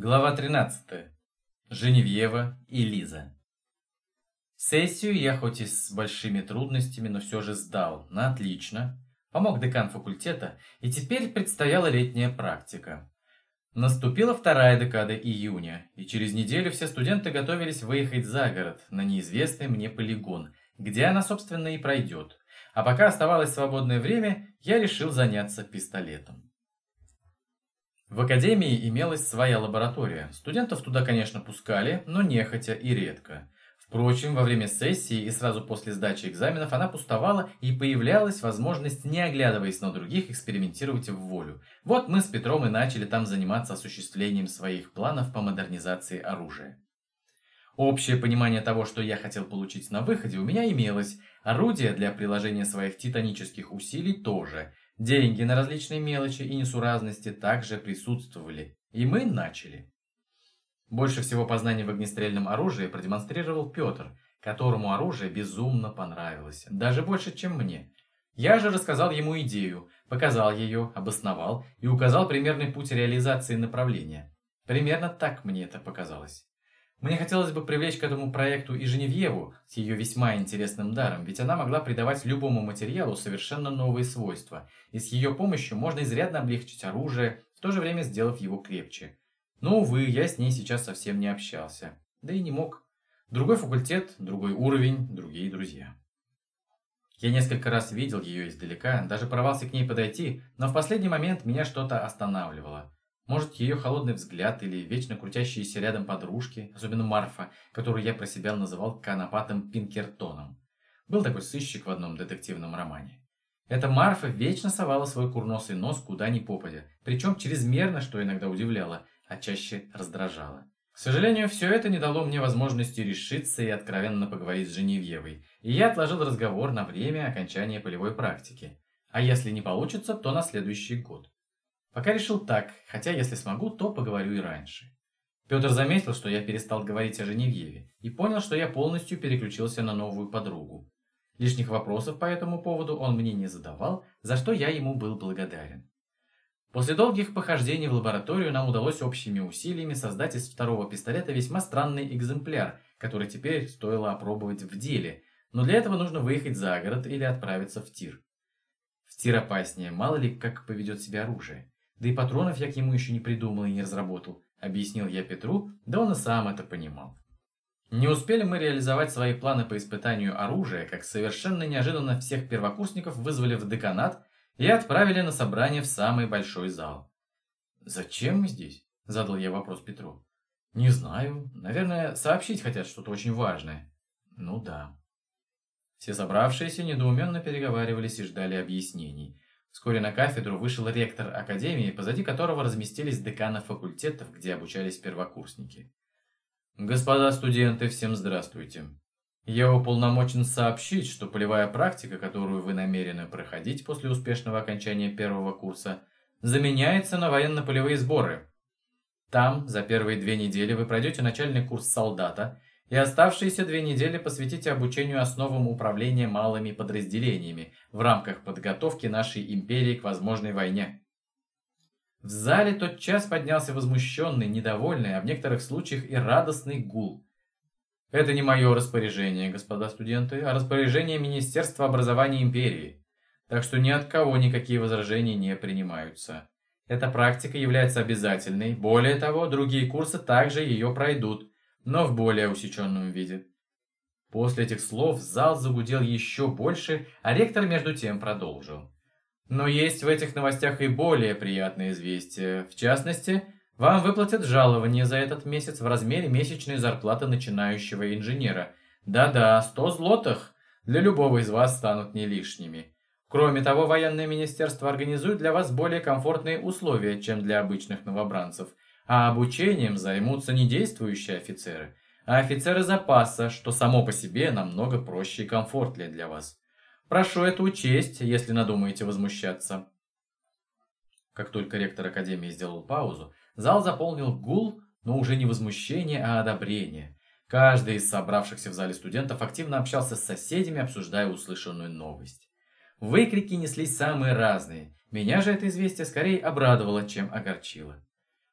Глава 13. Женевьева и Лиза. Сессию я хоть и с большими трудностями, но все же сдал на отлично. Помог декан факультета, и теперь предстояла летняя практика. Наступила вторая декада июня, и через неделю все студенты готовились выехать за город, на неизвестный мне полигон, где она, собственно, и пройдет. А пока оставалось свободное время, я решил заняться пистолетом. В академии имелась своя лаборатория. Студентов туда, конечно, пускали, но нехотя и редко. Впрочем, во время сессии и сразу после сдачи экзаменов она пустовала и появлялась возможность, не оглядываясь на других, экспериментировать в волю. Вот мы с Петром и начали там заниматься осуществлением своих планов по модернизации оружия. Общее понимание того, что я хотел получить на выходе, у меня имелось. Орудия для приложения своих титанических усилий тоже. Деньги на различные мелочи и несуразности также присутствовали, и мы начали. Больше всего познаний в огнестрельном оружии продемонстрировал Петр, которому оружие безумно понравилось, даже больше, чем мне. Я же рассказал ему идею, показал ее, обосновал и указал примерный путь реализации направления. Примерно так мне это показалось. Мне хотелось бы привлечь к этому проекту и Женевьеву с ее весьма интересным даром, ведь она могла придавать любому материалу совершенно новые свойства, и с ее помощью можно изрядно облегчить оружие, в то же время сделав его крепче. Но, увы, я с ней сейчас совсем не общался. Да и не мог. Другой факультет, другой уровень, другие друзья. Я несколько раз видел ее издалека, даже порвался к ней подойти, но в последний момент меня что-то останавливало. Может, ее холодный взгляд или вечно крутящиеся рядом подружки, особенно Марфа, которую я про себя называл конопатым Пинкертоном. Был такой сыщик в одном детективном романе. Эта Марфа вечно совала свой курносый нос куда ни попадя, причем чрезмерно, что иногда удивляло, а чаще раздражало. К сожалению, все это не дало мне возможности решиться и откровенно поговорить с Женевьевой, и я отложил разговор на время окончания полевой практики. А если не получится, то на следующий год. Пока решил так, хотя если смогу, то поговорю и раньше. Петр заметил, что я перестал говорить о Женевьеве, и понял, что я полностью переключился на новую подругу. Лишних вопросов по этому поводу он мне не задавал, за что я ему был благодарен. После долгих похождений в лабораторию нам удалось общими усилиями создать из второго пистолета весьма странный экземпляр, который теперь стоило опробовать в деле, но для этого нужно выехать за город или отправиться в тир. В тир опаснее, мало ли как поведет себя оружие. Да и патронов я к нему еще не придумал и не разработал, объяснил я Петру, да он и сам это понимал. Не успели мы реализовать свои планы по испытанию оружия, как совершенно неожиданно всех первокурсников вызвали в деканат и отправили на собрание в самый большой зал. «Зачем мы здесь?» – задал я вопрос Петру. «Не знаю. Наверное, сообщить хотят что-то очень важное». «Ну да». Все собравшиеся недоуменно переговаривались и ждали объяснений – Вскоре на кафедру вышел ректор академии, позади которого разместились деканы факультетов, где обучались первокурсники. Господа студенты, всем здравствуйте. Я уполномочен сообщить, что полевая практика, которую вы намерены проходить после успешного окончания первого курса, заменяется на военно-полевые сборы. Там за первые две недели вы пройдете начальный курс солдата и оставшиеся две недели посвятите обучению основам управления малыми подразделениями в рамках подготовки нашей империи к возможной войне. В зале тот час поднялся возмущенный, недовольный, а в некоторых случаях и радостный гул. Это не мое распоряжение, господа студенты, а распоряжение Министерства образования империи. Так что ни от кого никакие возражения не принимаются. Эта практика является обязательной. Более того, другие курсы также ее пройдут – но в более усеченном виде. После этих слов зал загудел еще больше, а ректор между тем продолжил. Но есть в этих новостях и более приятные известия. В частности, вам выплатят жалование за этот месяц в размере месячной зарплаты начинающего инженера. Да-да, 100 злотых для любого из вас станут не лишними. Кроме того, военное министерство организует для вас более комфортные условия, чем для обычных новобранцев – а обучением займутся не действующие офицеры, а офицеры запаса, что само по себе намного проще и комфортнее для вас. Прошу это учесть, если надумаете возмущаться. Как только ректор Академии сделал паузу, зал заполнил гул, но уже не возмущение, а одобрение. Каждый из собравшихся в зале студентов активно общался с соседями, обсуждая услышанную новость. Выкрики неслись самые разные. Меня же это известие скорее обрадовало, чем огорчило.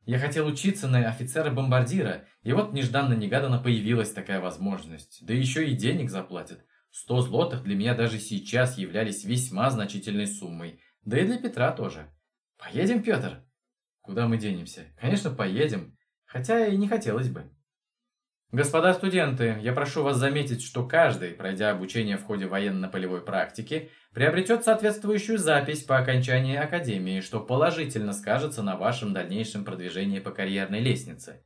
Я хотел учиться на офицера-бомбардира, и вот нежданно-негаданно появилась такая возможность. Да еще и денег заплатят. Сто злотых для меня даже сейчас являлись весьма значительной суммой. Да и для Петра тоже. Поедем, Петр? Куда мы денемся? Конечно, поедем. Хотя и не хотелось бы. Господа студенты, я прошу вас заметить, что каждый, пройдя обучение в ходе военно-полевой практики, приобретет соответствующую запись по окончании академии, что положительно скажется на вашем дальнейшем продвижении по карьерной лестнице.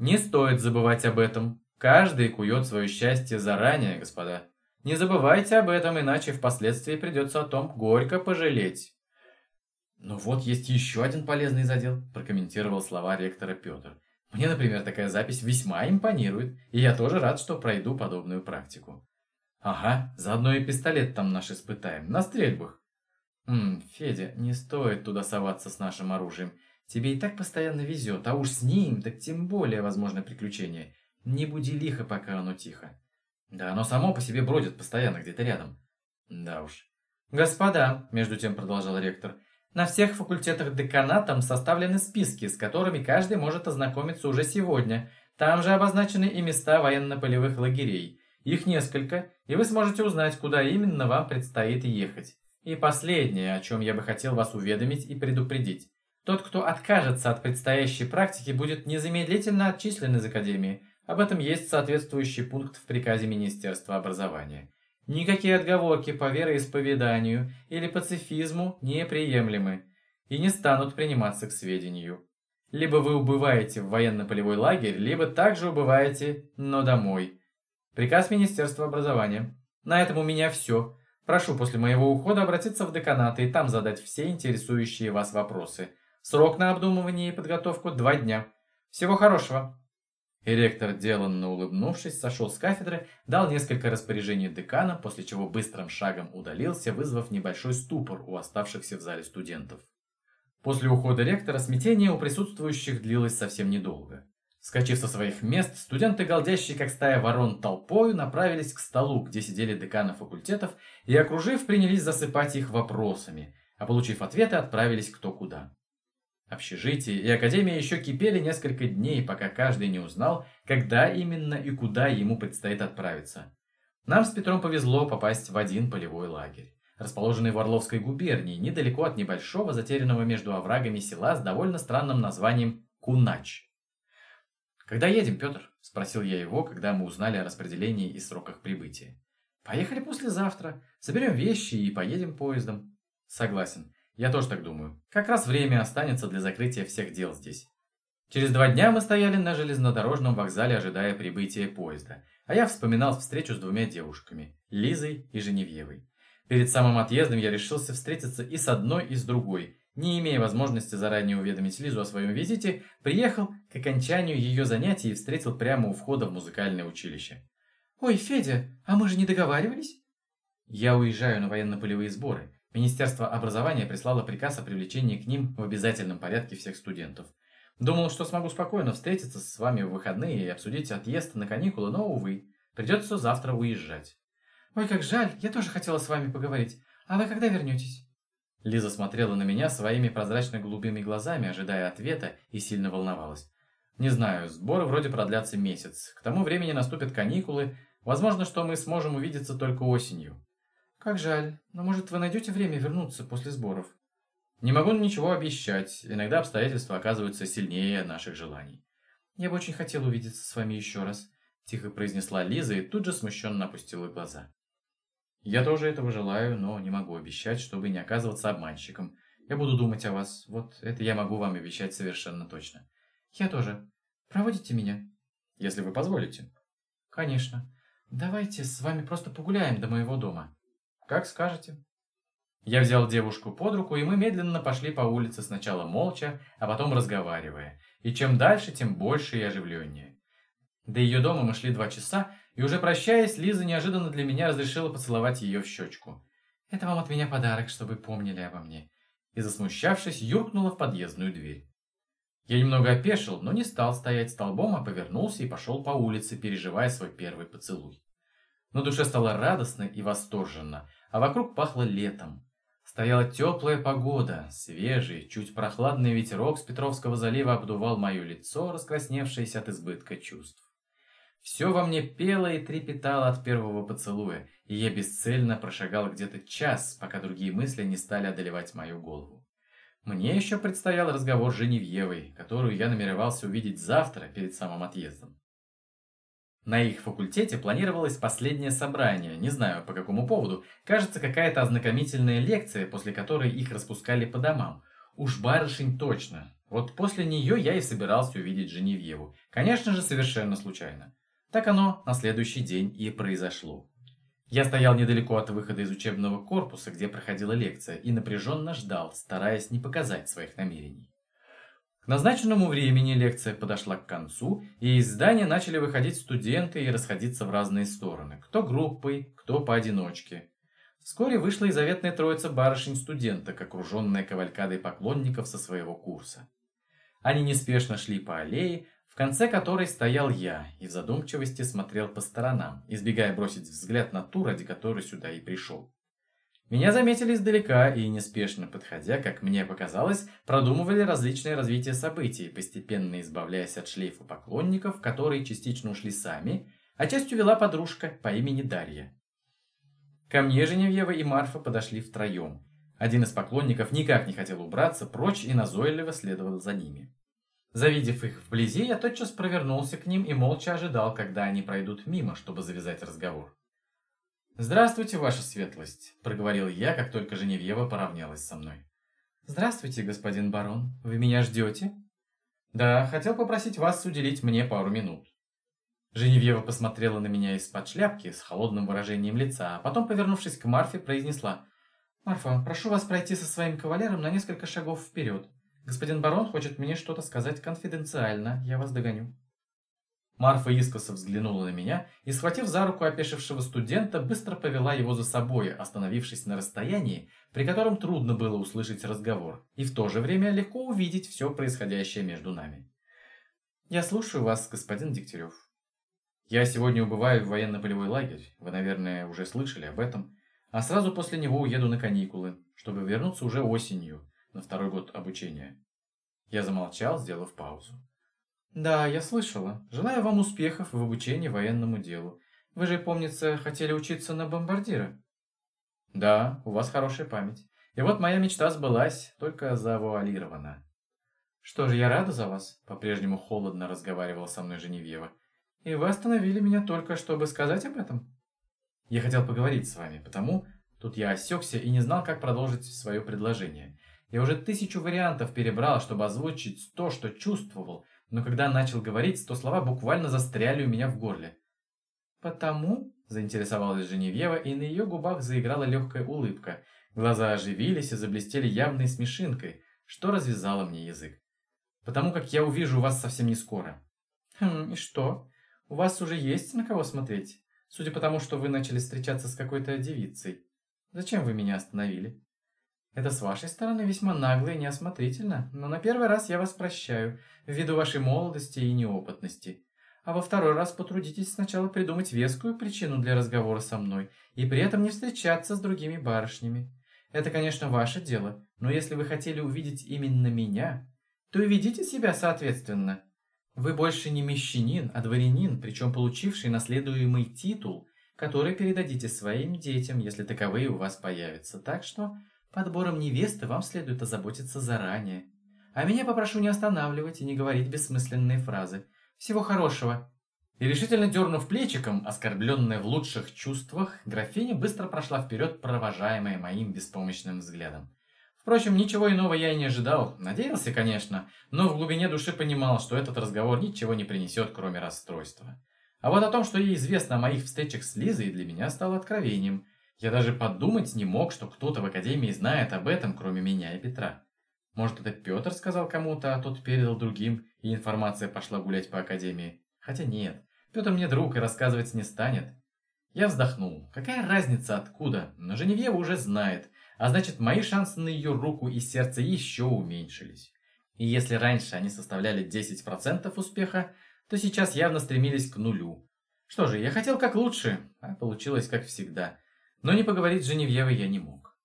Не стоит забывать об этом. Каждый кует свое счастье заранее, господа. Не забывайте об этом, иначе впоследствии придется о том горько пожалеть. «Ну вот есть еще один полезный задел», – прокомментировал слова ректора Петр. «Мне, например, такая запись весьма импонирует, и я тоже рад, что пройду подобную практику». «Ага, заодно и пистолет там наш испытаем, на стрельбах». «Ммм, Федя, не стоит туда соваться с нашим оружием. Тебе и так постоянно везет, а уж с ним так тем более возможно приключение. Не буди лихо, пока оно тихо». «Да оно само по себе бродит постоянно где-то рядом». «Да уж». «Господа», – между тем продолжал ректор, – на всех факультетах деканатом составлены списки, с которыми каждый может ознакомиться уже сегодня. Там же обозначены и места военно-полевых лагерей. Их несколько, и вы сможете узнать, куда именно вам предстоит ехать. И последнее, о чем я бы хотел вас уведомить и предупредить. Тот, кто откажется от предстоящей практики, будет незамедлительно отчислен из Академии. Об этом есть соответствующий пункт в приказе Министерства образования. Никакие отговорки по вероисповеданию или пацифизму неприемлемы и не станут приниматься к сведению. Либо вы убываете в военно-полевой лагерь, либо также убываете, но домой. Приказ Министерства образования. На этом у меня все. Прошу после моего ухода обратиться в деканаты и там задать все интересующие вас вопросы. Срок на обдумывание и подготовку два дня. Всего хорошего. Ректор, деланно улыбнувшись, сошел с кафедры, дал несколько распоряжений декана, после чего быстрым шагом удалился, вызвав небольшой ступор у оставшихся в зале студентов. После ухода ректора смятение у присутствующих длилось совсем недолго. Скочив со своих мест, студенты, галдящие как стая ворон толпою, направились к столу, где сидели деканы факультетов, и, окружив, принялись засыпать их вопросами, а получив ответы, отправились кто куда. Общежитие и академия еще кипели несколько дней, пока каждый не узнал, когда именно и куда ему предстоит отправиться. Нам с Петром повезло попасть в один полевой лагерь, расположенный в Орловской губернии, недалеко от небольшого, затерянного между оврагами села с довольно странным названием Кунач. «Когда едем, Петр?» – спросил я его, когда мы узнали о распределении и сроках прибытия. «Поехали послезавтра. Соберем вещи и поедем поездом». «Согласен. Я тоже так думаю. Как раз время останется для закрытия всех дел здесь. Через два дня мы стояли на железнодорожном вокзале, ожидая прибытия поезда, а я вспоминал встречу с двумя девушками, Лизой и Женевьевой. Перед самым отъездом я решился встретиться и с одной, и с другой. Не имея возможности заранее уведомить Лизу о своем визите, приехал к окончанию ее занятий и встретил прямо у входа в музыкальное училище. «Ой, Федя, а мы же не договаривались?» «Я уезжаю на военно-полевые сборы. Министерство образования прислало приказ о привлечении к ним в обязательном порядке всех студентов. Думал, что смогу спокойно встретиться с вами в выходные и обсудить отъезд на каникулы, но, увы, придется завтра уезжать. «Ой, как жаль, я тоже хотела с вами поговорить. А вы когда вернетесь?» Лиза смотрела на меня своими прозрачно-голубыми глазами, ожидая ответа, и сильно волновалась. «Не знаю, сборы вроде продлятся месяц. К тому времени наступят каникулы. Возможно, что мы сможем увидеться только осенью. «Как жаль. Но, может, вы найдете время вернуться после сборов?» «Не могу ничего обещать. Иногда обстоятельства оказываются сильнее наших желаний». «Я бы очень хотел увидеться с вами еще раз», – тихо произнесла Лиза и тут же смущенно опустила глаза. «Я тоже этого желаю, но не могу обещать, чтобы не оказываться обманщиком. Я буду думать о вас. Вот это я могу вам обещать совершенно точно». «Я тоже. Проводите меня?» «Если вы позволите». «Конечно. Давайте с вами просто погуляем до моего дома». «Как скажете». Я взял девушку под руку, и мы медленно пошли по улице, сначала молча, а потом разговаривая. И чем дальше, тем больше и оживленнее. До ее дома мы шли два часа, и уже прощаясь, Лиза неожиданно для меня разрешила поцеловать ее в щечку. «Это вам от меня подарок, чтобы помнили обо мне». И, засмущавшись, юркнула в подъездную дверь. Я немного опешил, но не стал стоять столбом, а повернулся и пошел по улице, переживая свой первый поцелуй. На душе стало радостно и восторженно, а вокруг пахло летом. Стояла теплая погода, свежий, чуть прохладный ветерок с Петровского залива обдувал мое лицо, раскрасневшееся от избытка чувств. Все во мне пело и трепетало от первого поцелуя, и я бесцельно прошагал где-то час, пока другие мысли не стали одолевать мою голову. Мне еще предстоял разговор с Женевьевой, которую я намеревался увидеть завтра перед самым отъездом. На их факультете планировалось последнее собрание, не знаю по какому поводу. Кажется, какая-то ознакомительная лекция, после которой их распускали по домам. Уж барышень точно. Вот после нее я и собирался увидеть Женевьеву. Конечно же, совершенно случайно. Так оно на следующий день и произошло. Я стоял недалеко от выхода из учебного корпуса, где проходила лекция, и напряженно ждал, стараясь не показать своих намерений. К назначенному времени лекция подошла к концу, и из здания начали выходить студенты и расходиться в разные стороны, кто группой, кто поодиночке. Вскоре вышла и заветная троица барышень-студенток, окруженная кавалькадой поклонников со своего курса. Они неспешно шли по аллее, в конце которой стоял я и в задумчивости смотрел по сторонам, избегая бросить взгляд на ту, ради которой сюда и пришел. Меня заметили издалека и, неспешно подходя, как мне показалось, продумывали различные развития событий, постепенно избавляясь от шлейфа поклонников, которые частично ушли сами, а частью вела подружка по имени Дарья. Ко мне Женевьева и Марфа подошли втроем. Один из поклонников никак не хотел убраться прочь и назойливо следовал за ними. Завидев их вблизи, я тотчас провернулся к ним и молча ожидал, когда они пройдут мимо, чтобы завязать разговор. «Здравствуйте, ваша светлость», — проговорил я, как только Женевьева поравнялась со мной. «Здравствуйте, господин барон. Вы меня ждете?» «Да, хотел попросить вас уделить мне пару минут». Женевьева посмотрела на меня из-под шляпки с холодным выражением лица, а потом, повернувшись к Марфе, произнесла «Марфа, прошу вас пройти со своим кавалером на несколько шагов вперед. Господин барон хочет мне что-то сказать конфиденциально. Я вас догоню». Марфа искоса взглянула на меня и, схватив за руку опешившего студента, быстро повела его за собой, остановившись на расстоянии, при котором трудно было услышать разговор, и в то же время легко увидеть все происходящее между нами. «Я слушаю вас, господин Дегтярев». «Я сегодня убываю в военно-полевой лагерь, вы, наверное, уже слышали об этом, а сразу после него уеду на каникулы, чтобы вернуться уже осенью, на второй год обучения». Я замолчал, сделав паузу. «Да, я слышала. Желаю вам успехов в обучении военному делу. Вы же, помнится, хотели учиться на бомбардира?» «Да, у вас хорошая память. И вот моя мечта сбылась, только завуалирована». «Что же, я рада за вас», — по-прежнему холодно разговаривала со мной Женевьева. «И вы остановили меня только, чтобы сказать об этом?» «Я хотел поговорить с вами, потому...» Тут я осекся и не знал, как продолжить свое предложение. Я уже тысячу вариантов перебрал, чтобы озвучить то, что чувствовал, но когда начал говорить, то слова буквально застряли у меня в горле. «Потому?» – заинтересовалась Женевьева, и на ее губах заиграла легкая улыбка. Глаза оживились и заблестели явной смешинкой, что развязало мне язык. «Потому как я увижу вас совсем не скоро». «Хм, и что? У вас уже есть на кого смотреть? Судя по тому, что вы начали встречаться с какой-то девицей. Зачем вы меня остановили?» Это с вашей стороны весьма нагло и неосмотрительно, но на первый раз я вас прощаю, ввиду вашей молодости и неопытности. А во второй раз потрудитесь сначала придумать вескую причину для разговора со мной и при этом не встречаться с другими барышнями. Это, конечно, ваше дело, но если вы хотели увидеть именно меня, то и ведите себя соответственно. Вы больше не мещанин, а дворянин, причем получивший наследуемый титул, который передадите своим детям, если таковые у вас появятся. Так что Подбором невесты вам следует озаботиться заранее. А меня попрошу не останавливать и не говорить бессмысленные фразы. Всего хорошего!» И решительно дернув плечиком, оскорбленная в лучших чувствах, графиня быстро прошла вперед, провожаемая моим беспомощным взглядом. Впрочем, ничего иного я и не ожидал. Надеялся, конечно, но в глубине души понимал, что этот разговор ничего не принесет, кроме расстройства. А вот о том, что ей известно о моих встречах с Лизой, для меня стало откровением – я даже подумать не мог, что кто-то в академии знает об этом, кроме меня и Петра. Может, это Петр сказал кому-то, а тот передал другим, и информация пошла гулять по академии. Хотя нет, Петр мне друг и рассказывать не станет. Я вздохнул. Какая разница откуда? Но Женевьева уже знает, а значит, мои шансы на ее руку и сердце еще уменьшились. И если раньше они составляли 10% успеха, то сейчас явно стремились к нулю. Что же, я хотел как лучше, а получилось как всегда – но не поговорить с Женевьевой я не мог.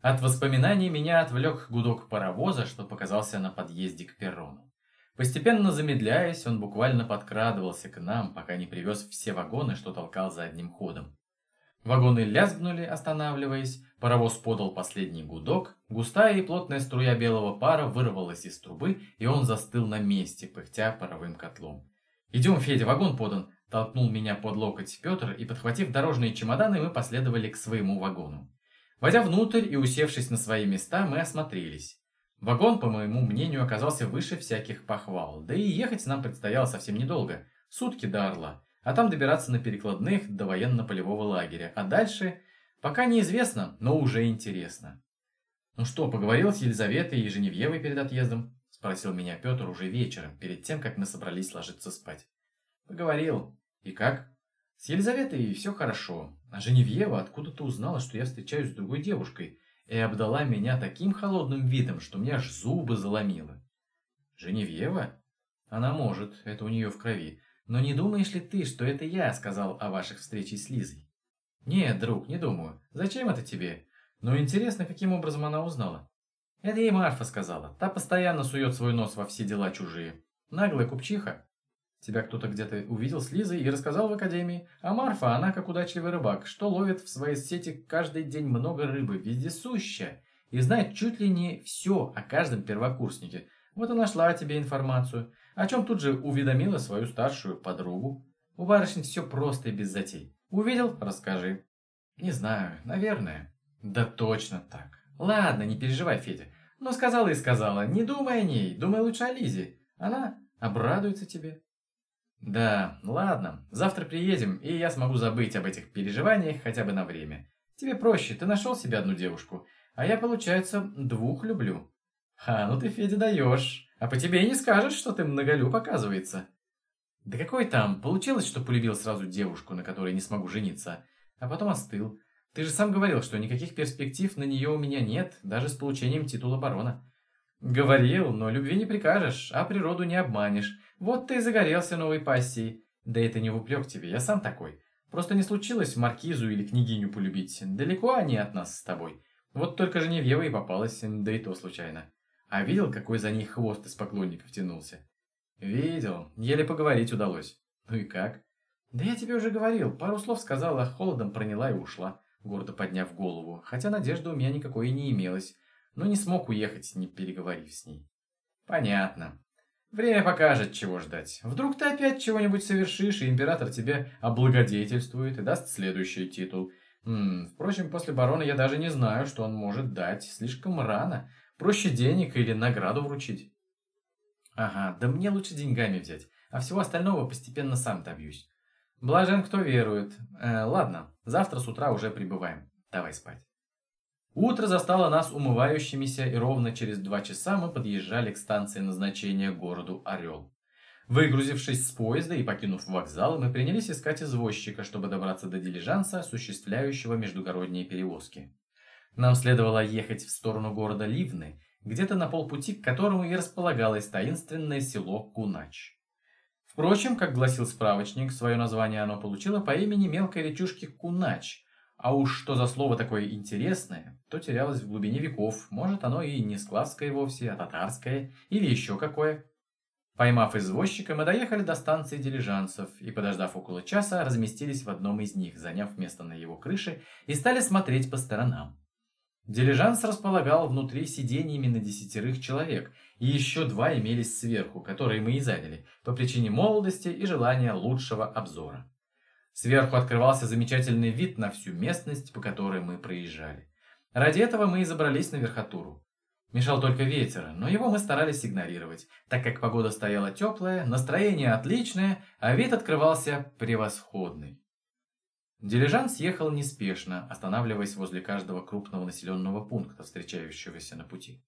От воспоминаний меня отвлек гудок паровоза, что показался на подъезде к перрону. Постепенно замедляясь, он буквально подкрадывался к нам, пока не привез все вагоны, что толкал за одним ходом. Вагоны лязгнули, останавливаясь, паровоз подал последний гудок, густая и плотная струя белого пара вырвалась из трубы, и он застыл на месте, пыхтя паровым котлом. «Идем, Федя, вагон подан!» – толкнул меня под локоть Петр, и, подхватив дорожные чемоданы, мы последовали к своему вагону. Войдя внутрь и усевшись на свои места, мы осмотрелись. Вагон, по моему мнению, оказался выше всяких похвал, да и ехать нам предстояло совсем недолго, сутки до Орла, а там добираться на перекладных до военно-полевого лагеря, а дальше пока неизвестно, но уже интересно. «Ну что, поговорил с Елизаветой и Женевьевой перед отъездом?» – спросил меня Петр уже вечером, перед тем, как мы собрались ложиться спать. «Поговорил. И как?» «С Елизаветой все хорошо. А Женевьева откуда-то узнала, что я встречаюсь с другой девушкой, и обдала меня таким холодным видом, что мне аж зубы заломило. Женевьева? Она может, это у нее в крови. Но не думаешь ли ты, что это я сказал о ваших встречах с Лизой? Нет, друг, не думаю. Зачем это тебе? Но интересно, каким образом она узнала. Это ей Марфа сказала. Та постоянно сует свой нос во все дела чужие. Наглая купчиха. Тебя кто-то где-то увидел с Лизой и рассказал в академии. А Марфа, она как удачливый рыбак, что ловит в своей сети каждый день много рыбы, вездесущая. И знает чуть ли не все о каждом первокурснике. Вот и нашла тебе информацию. О чем тут же уведомила свою старшую подругу. У барышни все просто и без затей. Увидел? Расскажи. Не знаю, наверное. Да точно так. Ладно, не переживай, Федя. Но сказала и сказала. Не думай о ней, думай лучше о Лизе. Она обрадуется тебе. Да, ладно, завтра приедем, и я смогу забыть об этих переживаниях хотя бы на время. Тебе проще, ты нашел себе одну девушку, а я, получается, двух люблю. Ха, ну ты, Федя, даешь. А по тебе и не скажешь, что ты многолюб, оказывается. Да какой там, получилось, что полюбил сразу девушку, на которой не смогу жениться, а потом остыл. Ты же сам говорил, что никаких перспектив на нее у меня нет, даже с получением титула барона. Говорил, но любви не прикажешь, а природу не обманешь. Вот ты и загорелся новой пассией. Да это не в упрек тебе, я сам такой. Просто не случилось маркизу или княгиню полюбить. Далеко они от нас с тобой. Вот только Женевьева и попалась, да и то случайно. А видел, какой за ней хвост из поклонников тянулся? Видел, еле поговорить удалось. Ну и как? Да я тебе уже говорил, пару слов сказала, холодом проняла и ушла, гордо подняв голову, хотя надежды у меня никакой и не имелось, но не смог уехать, не переговорив с ней. Понятно. Время покажет, чего ждать. Вдруг ты опять чего-нибудь совершишь, и император тебе облагодетельствует и даст следующий титул. -м, впрочем, после барона я даже не знаю, что он может дать. Слишком рано. Проще денег или награду вручить. Ага, да мне лучше деньгами взять, а всего остального постепенно сам добьюсь. Блажен, кто верует. Э, ладно, завтра с утра уже прибываем. Давай спать. Утро застало нас умывающимися, и ровно через два часа мы подъезжали к станции назначения городу Орел. Выгрузившись с поезда и покинув вокзал, мы принялись искать извозчика, чтобы добраться до дилижанса, осуществляющего междугородние перевозки. Нам следовало ехать в сторону города Ливны, где-то на полпути к которому и располагалось таинственное село Кунач. Впрочем, как гласил справочник, свое название оно получило по имени мелкой речушки Кунач, а уж что за слово такое интересное, то терялось в глубине веков. Может, оно и не склавское вовсе, а татарское, или еще какое. Поймав извозчика, мы доехали до станции дилижансов и, подождав около часа, разместились в одном из них, заняв место на его крыше, и стали смотреть по сторонам. Дилижанс располагал внутри сиденьями на десятерых человек, и еще два имелись сверху, которые мы и заняли, по причине молодости и желания лучшего обзора. Сверху открывался замечательный вид на всю местность, по которой мы проезжали. Ради этого мы и забрались на верхотуру. Мешал только ветер, но его мы старались игнорировать, так как погода стояла теплая, настроение отличное, а вид открывался превосходный. Дилижанс ехал неспешно, останавливаясь возле каждого крупного населенного пункта, встречающегося на пути.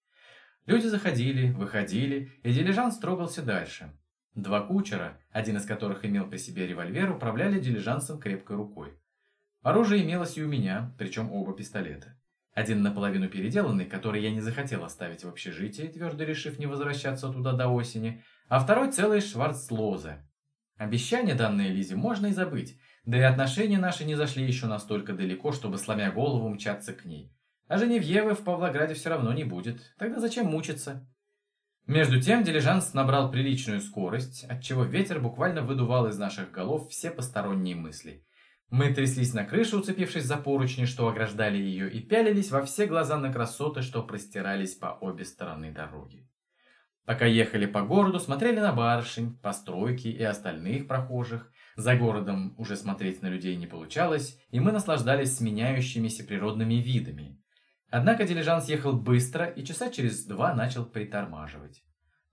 Люди заходили, выходили, и дилижанс трогался дальше. Два кучера, один из которых имел при себе револьвер, управляли дилижансом крепкой рукой. Оружие имелось и у меня, причем оба пистолета. Один наполовину переделанный, который я не захотел оставить в общежитии, твердо решив не возвращаться туда до осени, а второй целый шварцлозе. Обещание, данное Лизе, можно и забыть, да и отношения наши не зашли еще настолько далеко, чтобы, сломя голову, мчаться к ней. А Женевьевы в Павлограде все равно не будет. Тогда зачем мучиться? Между тем дилижанс набрал приличную скорость, отчего ветер буквально выдувал из наших голов все посторонние мысли. Мы тряслись на крышу, уцепившись за поручни, что ограждали ее, и пялились во все глаза на красоты, что простирались по обе стороны дороги. Пока ехали по городу, смотрели на барышень, постройки и остальных прохожих. За городом уже смотреть на людей не получалось, и мы наслаждались сменяющимися природными видами. Однако дилижанс ехал быстро и часа через два начал притормаживать.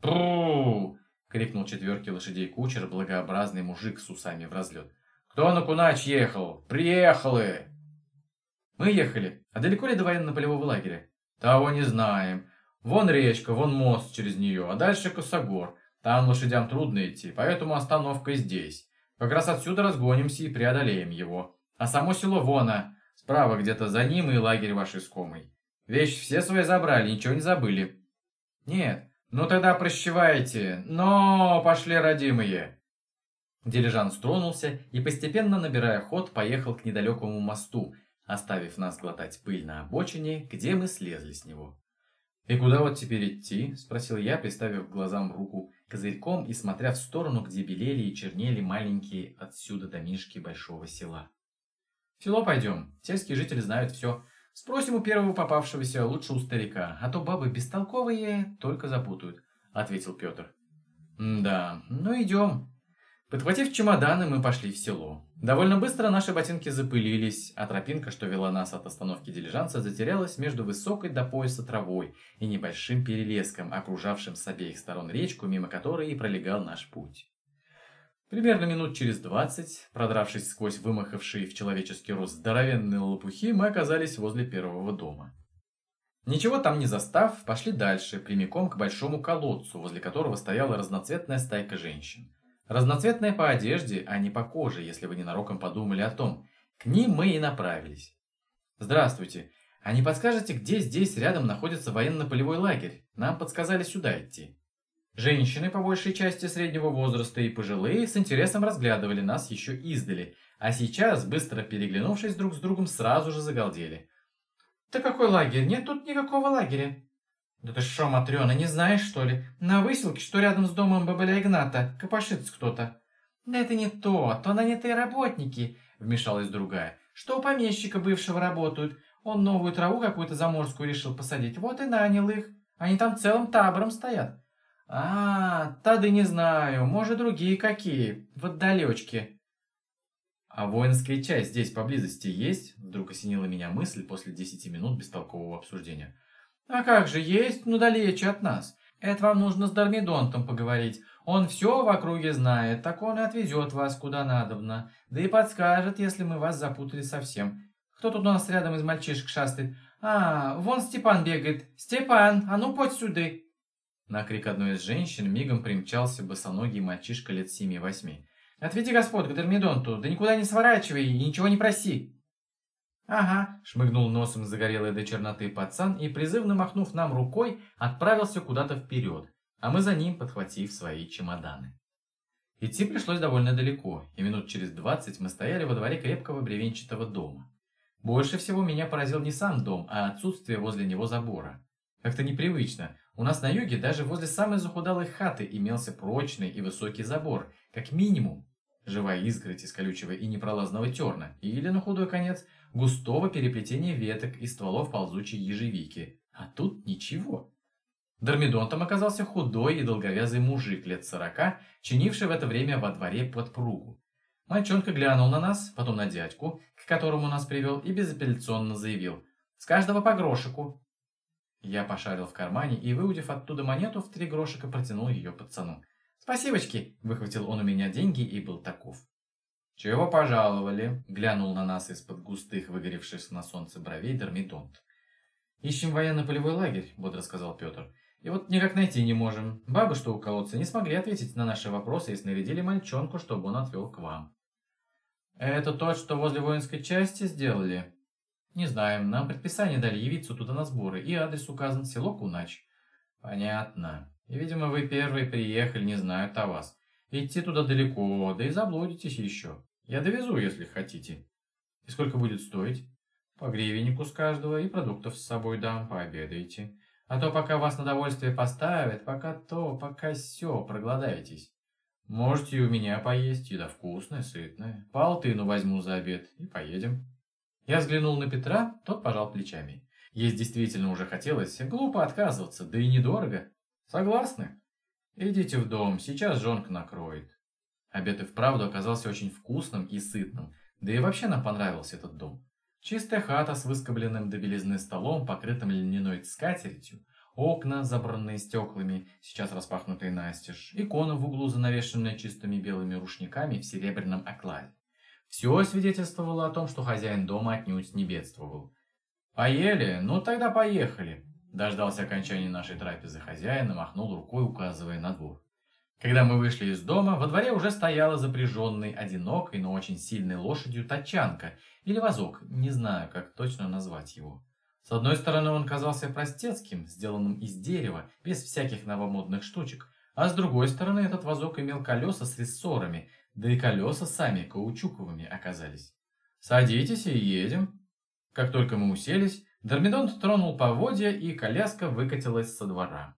«Пру!» — крикнул четверки лошадей кучер, благообразный мужик с усами в разлет. «Кто на Кунач ехал? Приехали!» Мы ехали. А далеко ли до военно-полевого лагеря? Того не знаем. Вон речка, вон мост через нее, а дальше Косогор. Там лошадям трудно идти, поэтому остановка здесь. Как раз отсюда разгонимся и преодолеем его. А само село Вона, справа где-то за ним и лагерь ваш искомый. Вещи все свои забрали, ничего не забыли. Нет, ну тогда прощевайте, но пошли, родимые. Дилижанс тронулся и, постепенно набирая ход, поехал к недалекому мосту, оставив нас глотать пыль на обочине, где мы слезли с него. «И куда вот теперь идти?» – спросил я, приставив к глазам руку козырьком и смотря в сторону, где белели и чернели маленькие отсюда домишки большого села. «В село пойдем, сельские жители знают все. Спросим у первого попавшегося, лучше у старика, а то бабы бестолковые только запутают», – ответил Петр. «Да, ну идем», Подхватив чемоданы, мы пошли в село. Довольно быстро наши ботинки запылились, а тропинка, что вела нас от остановки дилижанса, затерялась между высокой до пояса травой и небольшим перелеском, окружавшим с обеих сторон речку, мимо которой и пролегал наш путь. Примерно минут через двадцать, продравшись сквозь вымахавшие в человеческий рост здоровенные лопухи, мы оказались возле первого дома. Ничего там не застав, пошли дальше, прямиком к большому колодцу, возле которого стояла разноцветная стайка женщин. Разноцветные по одежде, а не по коже, если вы ненароком подумали о том. К ним мы и направились. Здравствуйте. А не подскажете, где здесь рядом находится военно-полевой лагерь? Нам подсказали сюда идти. Женщины, по большей части среднего возраста и пожилые, с интересом разглядывали нас еще издали, а сейчас, быстро переглянувшись друг с другом, сразу же загалдели. «Да какой лагерь? Нет тут никакого лагеря!» «Да ты шо, Матрёна, не знаешь, что ли? На выселке, что рядом с домом бабыля Игната, копошится кто-то». «Да это не то, то нанятые работники», — вмешалась другая. «Что у помещика бывшего работают. Он новую траву какую-то заморскую решил посадить, вот и нанял их. Они там целым табором стоят». «А, тады не знаю, может, другие какие, в отдалечке». «А воинская часть здесь поблизости есть?» Вдруг осенила меня мысль после десяти минут бестолкового обсуждения. «А как же, есть, но далече от нас. Это вам нужно с Дармидонтом поговорить. Он все в округе знает, так он и отвезет вас куда надобно. Да и подскажет, если мы вас запутали совсем. Кто тут у нас рядом из мальчишек шастает? А, вон Степан бегает. Степан, а ну подь сюда!» На крик одной из женщин мигом примчался босоногий мальчишка лет семи-восьми. «Отведи господ к Дармидонту, да никуда не сворачивай и ничего не проси!» «Ага», — шмыгнул носом загорелый до черноты пацан и, призывно махнув нам рукой, отправился куда-то вперед, а мы за ним, подхватив свои чемоданы. Идти пришлось довольно далеко, и минут через двадцать мы стояли во дворе крепкого бревенчатого дома. Больше всего меня поразил не сам дом, а отсутствие возле него забора. Как-то непривычно. У нас на юге даже возле самой захудалой хаты имелся прочный и высокий забор, как минимум. Живая изгородь из колючего и непролазного терна, или, на худой конец, густого переплетения веток и стволов ползучей ежевики. А тут ничего. Дормидонтом оказался худой и долговязый мужик лет сорока, чинивший в это время во дворе подпругу. Мальчонка глянул на нас, потом на дядьку, к которому нас привел, и безапелляционно заявил «С каждого по грошику». Я пошарил в кармане и, выудив оттуда монету в три грошика, протянул ее пацану. «Спасибочки!» – выхватил он у меня деньги и был таков. «Чего пожаловали?» – глянул на нас из-под густых, выгоревших на солнце бровей Дормидонт. «Ищем военно-полевой лагерь», – бодро сказал Петр. «И вот никак найти не можем. Бабы, что у колодца, не смогли ответить на наши вопросы и снарядили мальчонку, чтобы он отвел к вам». «Это тот, что возле воинской части сделали?» «Не знаем. Нам предписание дали явиться туда на сборы, и адрес указан село Кунач». «Понятно. И, видимо, вы первые приехали, не знают о вас. Идти туда далеко, да и заблудитесь еще. Я довезу, если хотите. И сколько будет стоить? По гривеннику с каждого и продуктов с собой дам, пообедайте. А то пока вас на довольствие поставят, пока то, пока сё, проголодаетесь. Можете и у меня поесть, еда вкусная, сытная. По алтыну возьму за обед и поедем. Я взглянул на Петра, тот пожал плечами. Есть действительно уже хотелось, глупо отказываться, да и недорого. Согласны? Идите в дом, сейчас жонка накроет. Обед и вправду оказался очень вкусным и сытным, да и вообще нам понравился этот дом. Чистая хата с выскобленным до белизны столом, покрытым льняной скатертью, окна, забранные стеклами, сейчас распахнутые настежь, икона в углу, занавешенная чистыми белыми рушниками в серебряном окладе. Все свидетельствовало о том, что хозяин дома отнюдь не бедствовал. «Поели? Ну тогда поехали!» Дождался окончания нашей трапезы хозяин и махнул рукой, указывая на двор. Когда мы вышли из дома, во дворе уже стояла запряженной одинокой, но очень сильной лошадью тачанка или вазок, не знаю, как точно назвать его. С одной стороны, он казался простецким, сделанным из дерева, без всяких новомодных штучек, а с другой стороны, этот вазок имел колеса с рессорами, да и колеса сами каучуковыми оказались. «Садитесь и едем». Как только мы уселись, Дормидонт тронул поводья, и коляска выкатилась со двора.